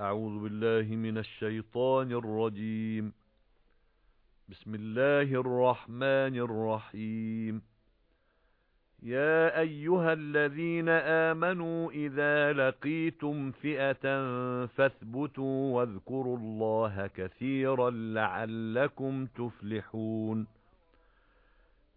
أعوذ بالله من الشيطان الرجيم. بسم الله الرحمن الرحيم. يا أيها الذين آمنوا إذا لقيتم فئة فاثبتوا واذكروا الله كثيرا لعلكم تفلحون.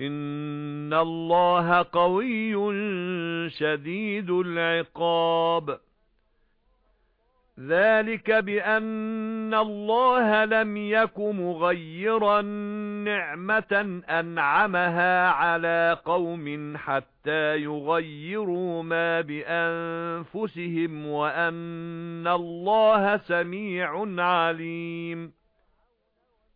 إِنَّ اللَّهَ قَوِيٌّ شَدِيدُ الْعِقَابِ ذَلِكَ بِأَنَّ اللَّهَ لَمْ يَكُ مُغَيِّرًا نِعْمَةً أَنْعَمَهَا عَلَى قَوْمٍ حَتَّى يُغَيِّرُوا مَا بِأَنفُسِهِمْ وَأَنَّ اللَّهَ سَمِيعٌ عَلِيمٌ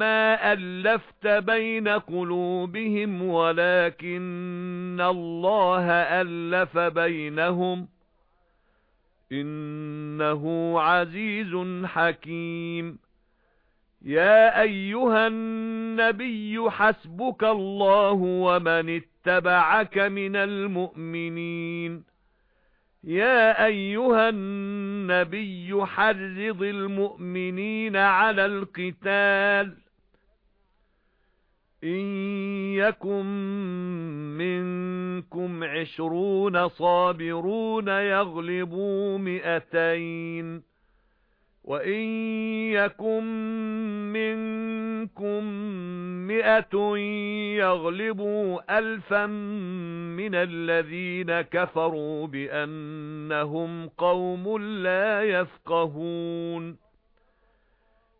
مَا أَلَّفْتَ بَيْنَ قُلُوبِهِمْ وَلَكِنَّ اللَّهَ أَلَّفَ بَيْنَهُمْ إِنَّهُ عَزِيزٌ حَكِيمٌ. يَا أَيُّهَا النَّبِيُّ حَسْبُكَ اللَّهُ وَمَنِ اتَّبَعَكَ مِنَ الْمُؤْمِنِينَ. يَا أَيُّهَا النَّبِيُّ حَرِّضِ الْمُؤْمِنِينَ عَلَى الْقِتَالِ. إِن يَكُن مِّنكُمْ عِشْرُونَ صَابِرُونَ يَغْلِبُوا مِائَتَيْنِ وَإِن يَكُن مِّنكُم مِّائَةٌ يَغْلِبُوا أَلْفًا مِّنَ الَّذِينَ كَفَرُوا بِأَنَّهُمْ قَوْمٌ لَّا يَفْقَهُونَ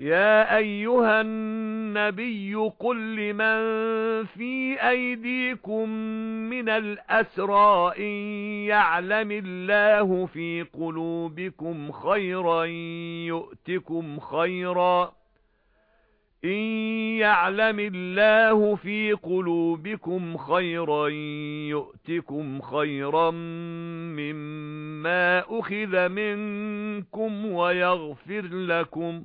يَا أَيُّهَا النَّبِيُّ قُل لِّمَن فِي أَيْدِيكُم مِّنَ الْأَسْرَىٰ إِن يَعْلَمِ اللَّهُ فِي قُلُوبِكُمْ خَيْرًا يُؤْتِكُمْ خَيْرًا إِن يَعْلَمِ اللَّهُ فِي قُلُوبِكُمْ خَيْرًا يُؤْتِكُمْ خَيْرًا مِّمَّا أُخِذَ مِنكُمْ وَيَغْفِرْ لَكُمْ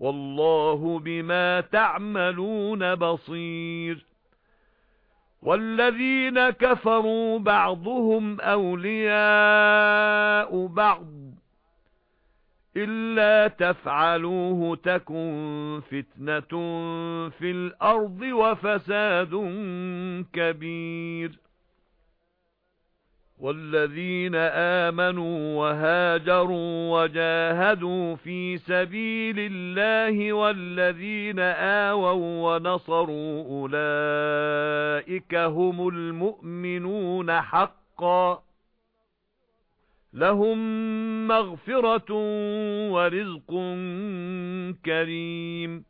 وَاللَّهُ بِمَا تَعْمَلُونَ بَصِيرٌ. وَالَّذِينَ كَفَرُوا بَعْضُهُمْ أَوْلِيَاءُ بَعْضٍ. إِلَّا تَفْعَلُوهُ تَكُنْ فِتْنَةٌ فِي الْأَرْضِ وَفَسَادٌ كَبِيرٌ. وَالَّذِينَ آمَنُوا وَهَاجَرُوا وَجَاهَدُوا فِي سَبِيلِ اللَّهِ وَالَّذِينَ آوَوا وَنَصَرُوا أُولَئِكَ هُمُ الْمُؤْمِنُونَ حَقًّا لَهُم مَّغْفِرَةٌ وَرِزْقٌ كَرِيمٌ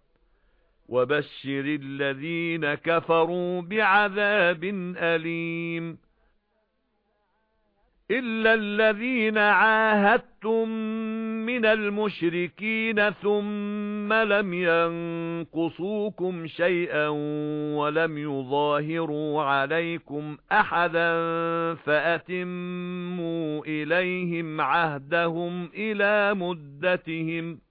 وَبَشِّرِ الَّذِينَ كَفَرُوا بِعَذَابٍ أَلِيمٍ. إِلَّا الَّذِينَ عَاهَدتُّم مِّنَ الْمُشْرِكِينَ ثُمَّ لَمْ يَنقُصُوكُمْ شَيْئًا وَلَمْ يُظَاهِرُوا عَلَيْكُمْ أَحَدًا فَأَتِمُّوا إِلَيْهِمْ عَهْدَهُمْ إِلَى مُدَّتِهِمْ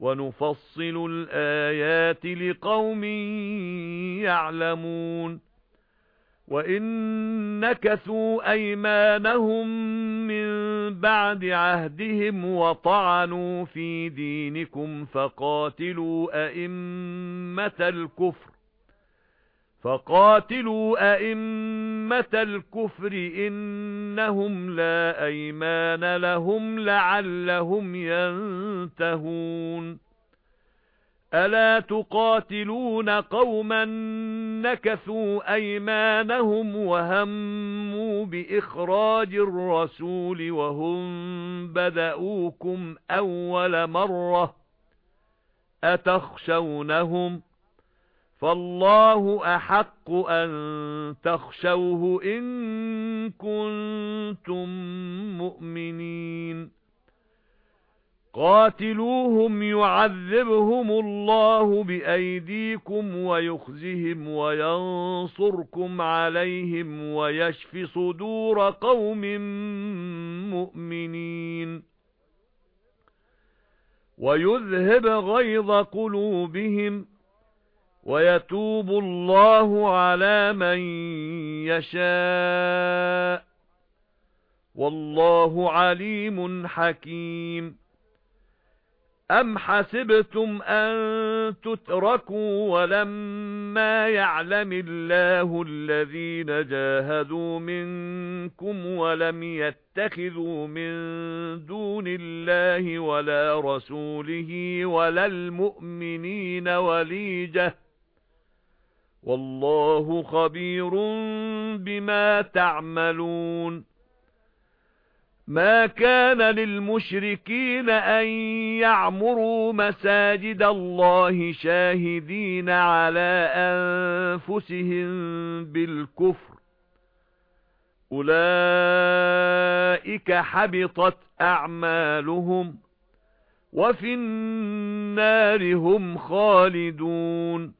وَنُفَصِّلُ الْآيَاتِ لِقَوْمٍ يَعْلَمُونَ وَإِن نَّكَثُوا أَيْمَانَهُم مِّن بَعْدِ عَهْدِهِمْ وَطَعَنُوا فِي دِينِكُمْ فَقَاتِلُوا أَئِمَّةَ الْكُفْرِ فَقَاتِلُوا أَئِمَّةَ الْكُفْرِ إِنَّهُمْ لَا أَيْمَانَ لَهُمْ لَعَلَّهُمْ يَنْتَهُونَ. أَلَا تُقَاتِلُونَ قَوْمًا نَكَثُوا أَيْمَانَهُمْ وَهَمُّوا بِإِخْرَاجِ الرَّسُولِ وَهُمْ بَدَؤُوكُمْ أَوَّلَ مَرَّةٍ أَتَخْشَوْنَهُمْ فَاللَّهُ أَحَقُّ أَن تَخْشَوْهُ إِن كُنتُم مُّؤْمِنِينَ. قَاتِلُوهُمْ يُعَذِّبْهُمُ اللَّهُ بِأَيْدِيكُمْ وَيُخْزِهِمْ وَيَنصُرْكُمْ عَلَيْهِمْ وَيَشْفِ صُدُورَ قَوْمٍ مُؤْمِنِينَ. وَيُذْهِبْ غَيْظَ قُلُوبِهِمْ وَيَتُوبُ اللَّهُ عَلَى مَن يَشَاءُ وَاللَّهُ عَلِيمٌ حَكِيمٌ. أَمْ حَسِبْتُمْ أَن تُتْرَكُوا وَلَمَّا يَعْلَمِ اللَّهُ الَّذِينَ جَاهَدُوا مِنكُمْ وَلَمْ يَتَّخِذُوا مِن دُونِ اللَّهِ وَلَا رَسُولِهِ وَلَا الْمُؤْمِنِينَ وَلِيجَةً وَاللَّهُ خَبِيرٌ بِمَا تَعْمَلُونَ. مَا كَانَ لِلْمُشْرِكِينَ أَن يَعْمُرُوا مَسَاجِدَ اللَّهِ شَاهِدِينَ عَلَى أَنفُسِهِم بِالْكُفْرِ. أُولَئِكَ حَبِطَتْ أَعْمَالُهُمْ وَفِي النَّارِ هُمْ خَالِدُونَ.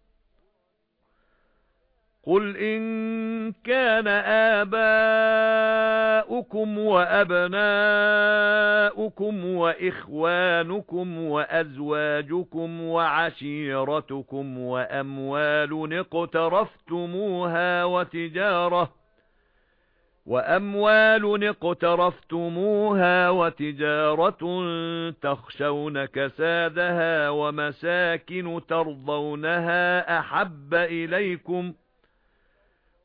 قُلْ إِن كَانَ آبَاؤُكُمْ وَأَبْنَاؤُكُمْ وَإِخْوَانُكُمْ وَأَزْوَاجُكُمْ وَعَشِيرَتُكُمْ وَأَمْوَالٌ اقْتَرَفْتُمُوهَا وَتِجَارَةٌ وَأَمْوَالٌ اقْتَرَفْتُمُوهَا وَتِجَارَةٌ تَخْشَوْنَ كَسَادَهَا وَمَسَاكِنُ تَرْضَوْنَهَا أَحَبَّ إِلَيْكُمْ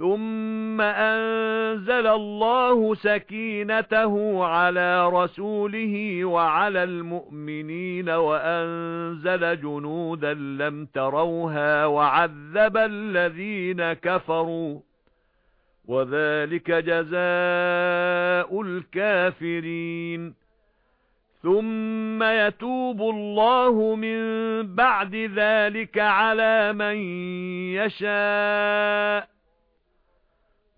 ثُمَّ أَنزَلَ اللَّهُ سَكِينَتَهُ عَلَى رَسُولِهِ وَعَلَى الْمُؤْمِنِينَ وَأَنزَلَ جُنُودًا لَّمْ تَرَوْهَا وَعَذَّبَ الَّذِينَ كَفَرُوا وَذَلِكَ جَزَاءُ الْكَافِرِينَ ثُمَّ يَتُوبُ اللَّهُ مِن بَعْدِ ذَلِكَ عَلَى مَن يَشَاءُ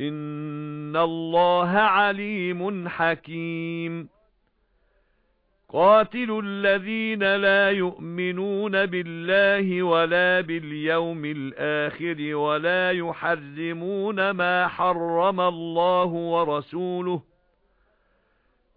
إِنَّ اللَّهَ عَلِيمٌ حَكِيمٌ. قَاتِلُوا الَّذِينَ لَا يُؤْمِنُونَ بِاللَّهِ وَلَا بِالْيَوْمِ الْآخِرِ وَلَا يُحَرِّمُونَ مَا حَرَّمَ اللَّهُ وَرَسُولُهُ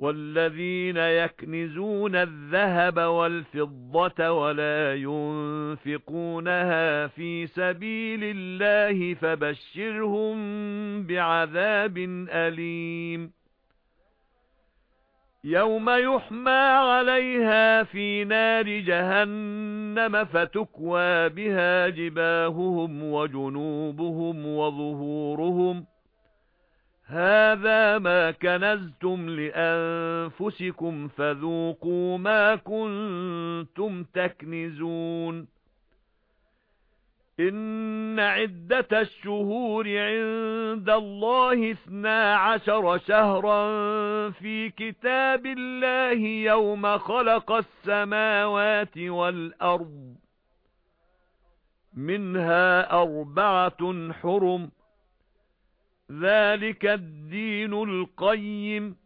وَالَّذِينَ يَكْنِزُونَ الذَّهَبَ وَالْفِضَّةَ وَلَا يُنْفِقُونَهَا فِي سَبِيلِ اللَّهِ فَبَشِّرْهُم بِعَذَابٍ أَلِيمٍ. يَوْمَ يُحْمَى عَلَيْهَا فِي نَارِ جَهَنَّمَ فَتُكْوَى بِهَا جِبَاهُهُمْ وَجُنُوبُهُمْ وَظُهُورُهُمْ هَذَا مَا كَنَزْتُمْ لِأَنفُسِكُمْ فَذُوقُوا مَا كُنتُمْ تَكْنِزُونَ إِنَّ عِدَّةَ الشُّهُورِ عِندَ اللَّهِ اثْنَا عَشَرَ شَهْرًا فِي كِتَابِ اللَّهِ يَوْمَ خَلَقَ السَّمَاوَاتِ وَالْأَرْضَ مِنْهَا أَرْبَعَةٌ حُرُمٌ ذَلِكَ الدِّينُ الْقَيِّمُ.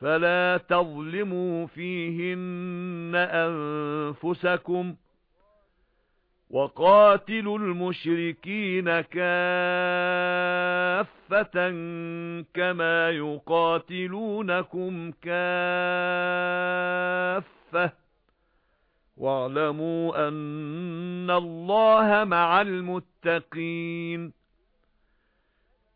فَلَا تَظْلِمُوا فِيهِنَّ أَنفُسَكُمْ وَقَاتِلُوا الْمُشْرِكِينَ كَافَّةً كَمَا يُقَاتِلُونَكُمْ كَافَّةً. وَاعْلَمُوا أَنَّ اللَّهَ مَعَ الْمُتَّقِينَ.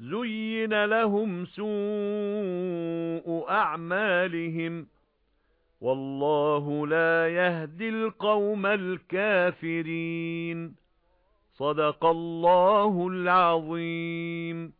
زُيِّنَ لَهُمْ سُوءُ أَعْمَالِهِمْ وَاللَّهُ لَا يَهْدِي الْقَوْمَ الْكَافِرِينَ صَدَقَ اللَّهُ الْعَظِيمُ